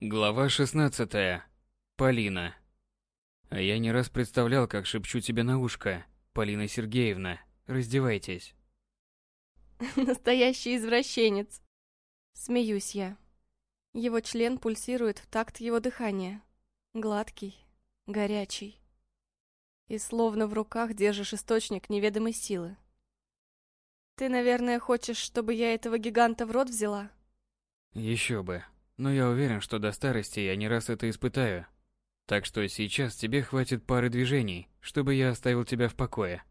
Глава 16. Полина. А я не раз представлял, как шепчу тебе на ушко. Полина Сергеевна, раздевайтесь. Настоящий извращенец. Смеюсь я. Его член пульсирует в такт его дыхания. Гладкий, горячий. И словно в руках держишь источник неведомой силы. Ты, наверное, хочешь, чтобы я этого гиганта в рот взяла? Еще бы. Но я уверен, что до старости я не раз это испытаю. Так что сейчас тебе хватит пары движений, чтобы я оставил тебя в покое.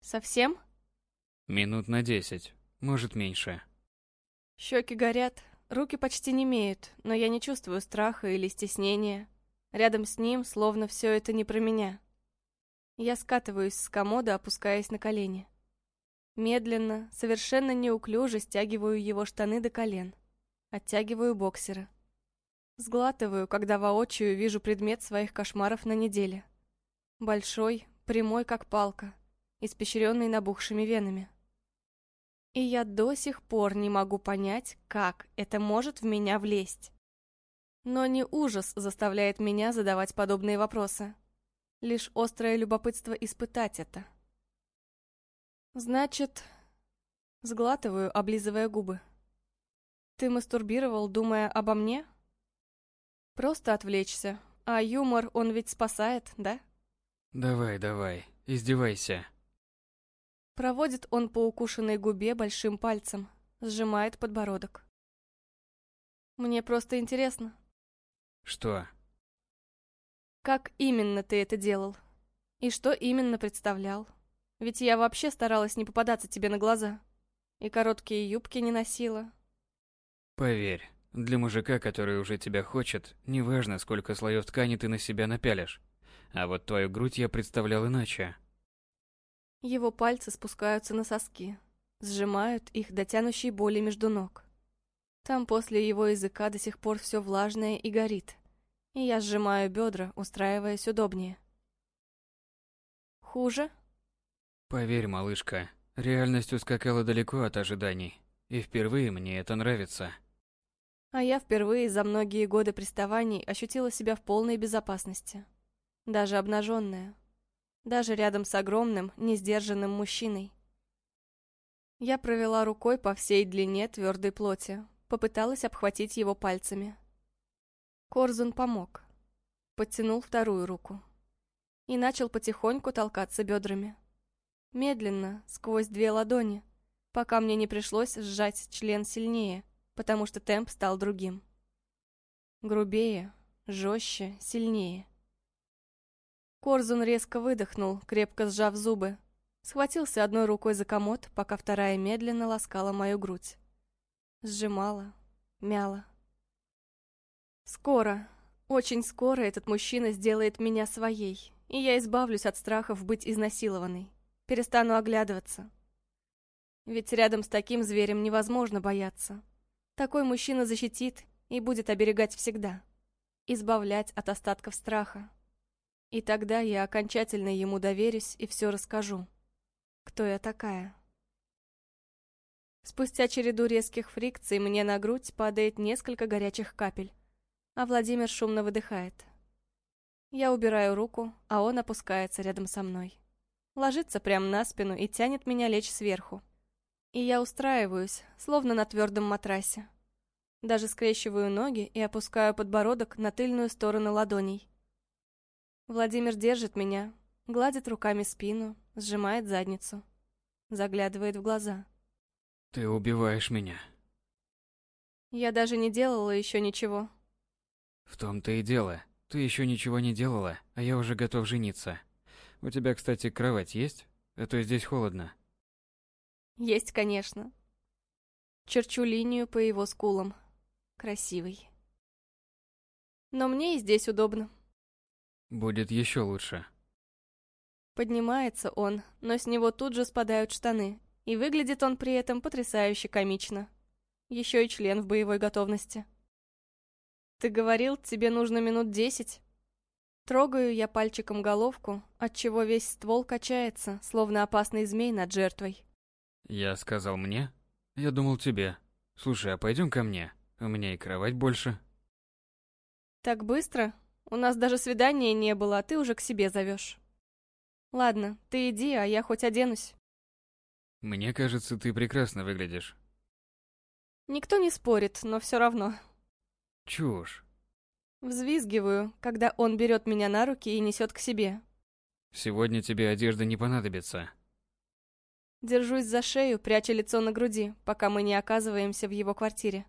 Совсем? Минут на десять, может меньше. Щеки горят, руки почти не имеют, но я не чувствую страха или стеснения. Рядом с ним словно все это не про меня. Я скатываюсь с комода, опускаясь на колени. Медленно, совершенно неуклюже стягиваю его штаны до колен. Оттягиваю боксера. Сглатываю, когда воочию вижу предмет своих кошмаров на неделе. Большой, прямой как палка, испещренный набухшими венами. И я до сих пор не могу понять, как это может в меня влезть. Но не ужас заставляет меня задавать подобные вопросы. Лишь острое любопытство испытать это. Значит, сглатываю, облизывая губы. Ты мастурбировал, думая обо мне? Просто отвлечься. А юмор, он ведь спасает, да? Давай, давай, издевайся. Проводит он по укушенной губе большим пальцем, сжимает подбородок. Мне просто интересно. Что? Как именно ты это делал? И что именно представлял? Ведь я вообще старалась не попадаться тебе на глаза. И короткие юбки не носила, Поверь, для мужика, который уже тебя хочет, неважно, сколько слоев ткани ты на себя напялишь. А вот твою грудь я представлял иначе. Его пальцы спускаются на соски, сжимают их до тянущей боли между ног. Там после его языка до сих пор все влажное и горит, и я сжимаю бедра, устраиваясь удобнее. Хуже? Поверь, малышка, реальность ускакала далеко от ожиданий, и впервые мне это нравится. А я впервые за многие годы приставаний ощутила себя в полной безопасности. Даже обнаженная. Даже рядом с огромным, несдержанным мужчиной. Я провела рукой по всей длине твердой плоти, попыталась обхватить его пальцами. Корзун помог. Подтянул вторую руку. И начал потихоньку толкаться бедрами. Медленно, сквозь две ладони, пока мне не пришлось сжать член сильнее, потому что темп стал другим. Грубее, жестче, сильнее. Корзун резко выдохнул, крепко сжав зубы. Схватился одной рукой за комод, пока вторая медленно ласкала мою грудь. Сжимала, мяла. Скоро, очень скоро этот мужчина сделает меня своей, и я избавлюсь от страхов быть изнасилованной. Перестану оглядываться. Ведь рядом с таким зверем невозможно бояться. Такой мужчина защитит и будет оберегать всегда. Избавлять от остатков страха. И тогда я окончательно ему доверюсь и все расскажу. Кто я такая? Спустя череду резких фрикций мне на грудь падает несколько горячих капель, а Владимир шумно выдыхает. Я убираю руку, а он опускается рядом со мной. Ложится прямо на спину и тянет меня лечь сверху. И я устраиваюсь, словно на твердом матрасе. Даже скрещиваю ноги и опускаю подбородок на тыльную сторону ладоней. Владимир держит меня, гладит руками спину, сжимает задницу. Заглядывает в глаза. Ты убиваешь меня. Я даже не делала еще ничего. В том-то и дело. Ты еще ничего не делала, а я уже готов жениться. У тебя, кстати, кровать есть? А то здесь холодно. Есть, конечно. Черчу линию по его скулам. Красивый. Но мне и здесь удобно. Будет еще лучше. Поднимается он, но с него тут же спадают штаны, и выглядит он при этом потрясающе комично. Еще и член в боевой готовности. Ты говорил, тебе нужно минут десять? Трогаю я пальчиком головку, отчего весь ствол качается, словно опасный змей над жертвой. Я сказал мне? Я думал тебе. Слушай, а пойдем ко мне. У меня и кровать больше. Так быстро? У нас даже свидания не было, а ты уже к себе зовешь. Ладно, ты иди, а я хоть оденусь. Мне кажется, ты прекрасно выглядишь. Никто не спорит, но все равно. Чушь. Взвизгиваю, когда он берет меня на руки и несет к себе. Сегодня тебе одежда не понадобится. Держусь за шею, пряча лицо на груди, пока мы не оказываемся в его квартире.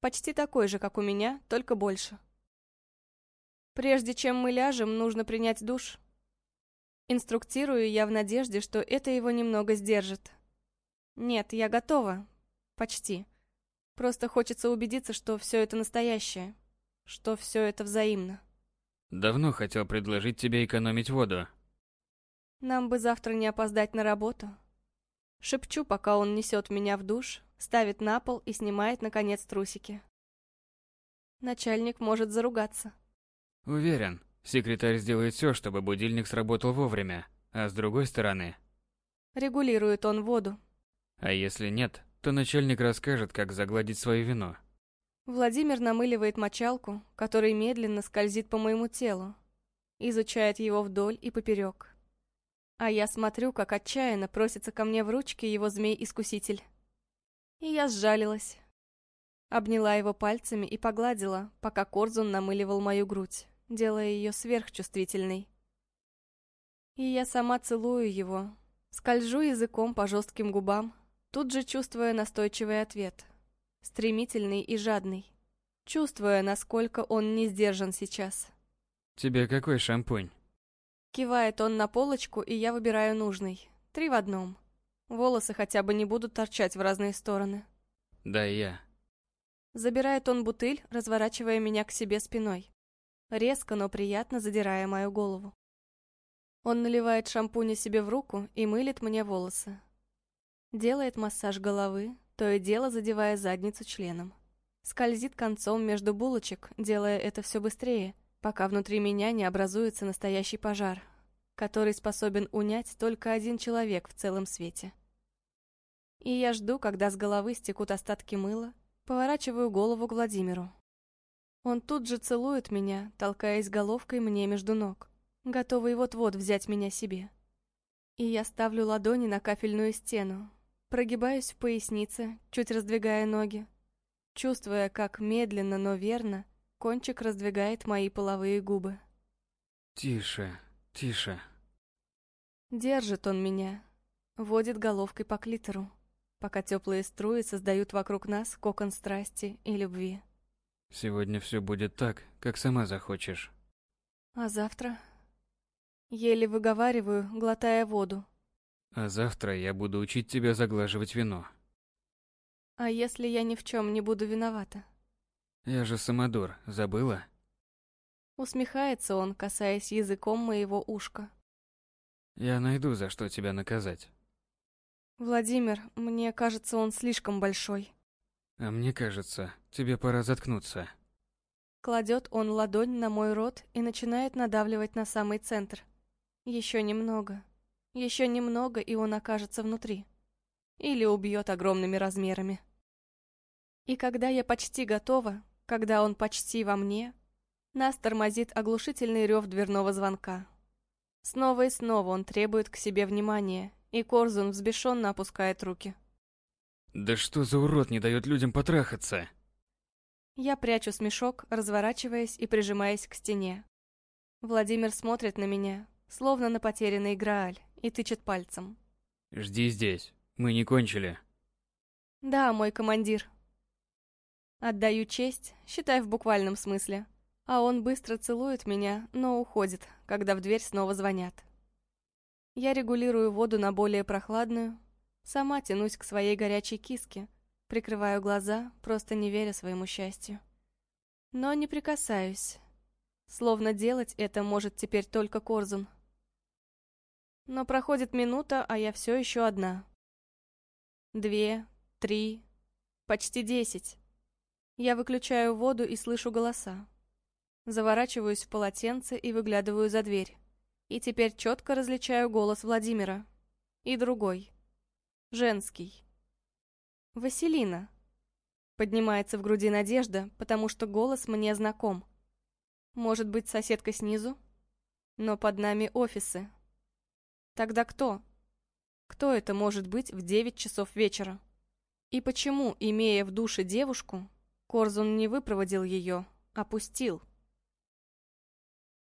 Почти такой же, как у меня, только больше. Прежде чем мы ляжем, нужно принять душ. Инструктирую я в надежде, что это его немного сдержит. Нет, я готова. Почти. Просто хочется убедиться, что все это настоящее. Что все это взаимно. Давно хотел предложить тебе экономить воду. Нам бы завтра не опоздать на работу. Шепчу, пока он несет меня в душ, ставит на пол и снимает, наконец, трусики. Начальник может заругаться. Уверен, секретарь сделает все, чтобы будильник сработал вовремя, а с другой стороны... Регулирует он воду. А если нет, то начальник расскажет, как загладить свою вину. Владимир намыливает мочалку, которая медленно скользит по моему телу, изучает его вдоль и поперек. А я смотрю, как отчаянно просится ко мне в ручки его змей-искуситель. И я сжалилась. Обняла его пальцами и погладила, пока Корзун намыливал мою грудь, делая ее сверхчувствительной. И я сама целую его, скольжу языком по жестким губам, тут же чувствуя настойчивый ответ, стремительный и жадный, чувствуя, насколько он не сдержан сейчас. «Тебе какой шампунь?» Кивает он на полочку, и я выбираю нужный. Три в одном. Волосы хотя бы не будут торчать в разные стороны. Да, я. Забирает он бутыль, разворачивая меня к себе спиной. Резко, но приятно задирая мою голову. Он наливает шампунь себе в руку и мылит мне волосы. Делает массаж головы, то и дело задевая задницу членом. Скользит концом между булочек, делая это все быстрее — пока внутри меня не образуется настоящий пожар, который способен унять только один человек в целом свете. И я жду, когда с головы стекут остатки мыла, поворачиваю голову к Владимиру. Он тут же целует меня, толкаясь головкой мне между ног, готовый вот-вот взять меня себе. И я ставлю ладони на кафельную стену, прогибаюсь в пояснице, чуть раздвигая ноги, чувствуя, как медленно, но верно — Кончик раздвигает мои половые губы. Тише, тише. Держит он меня, водит головкой по клитору, пока теплые струи создают вокруг нас кокон страсти и любви. Сегодня все будет так, как сама захочешь. А завтра? Еле выговариваю, глотая воду. А завтра я буду учить тебя заглаживать вино. А если я ни в чем не буду виновата? Я же самодур, забыла? Усмехается он, касаясь языком моего ушка. Я найду, за что тебя наказать. Владимир, мне кажется, он слишком большой. А мне кажется, тебе пора заткнуться. Кладет он ладонь на мой рот и начинает надавливать на самый центр. Еще немного. Еще немного, и он окажется внутри. Или убьет огромными размерами. И когда я почти готова, когда он почти во мне, нас тормозит оглушительный рев дверного звонка. Снова и снова он требует к себе внимания, и Корзун взбешенно опускает руки. «Да что за урод не дает людям потрахаться?» Я прячу смешок, разворачиваясь и прижимаясь к стене. Владимир смотрит на меня, словно на потерянный Грааль, и тычет пальцем. «Жди здесь, мы не кончили». «Да, мой командир», Отдаю честь, считай в буквальном смысле. А он быстро целует меня, но уходит, когда в дверь снова звонят. Я регулирую воду на более прохладную, сама тянусь к своей горячей киске, прикрываю глаза, просто не веря своему счастью. Но не прикасаюсь. Словно делать это может теперь только Корзун. Но проходит минута, а я все еще одна. Две, три, почти десять. Я выключаю воду и слышу голоса. Заворачиваюсь в полотенце и выглядываю за дверь. И теперь четко различаю голос Владимира. И другой. Женский. Василина. Поднимается в груди надежда, потому что голос мне знаком. Может быть, соседка снизу? Но под нами офисы. Тогда кто? Кто это может быть в девять часов вечера? И почему, имея в душе девушку, Корзун не выпроводил ее, а пустил?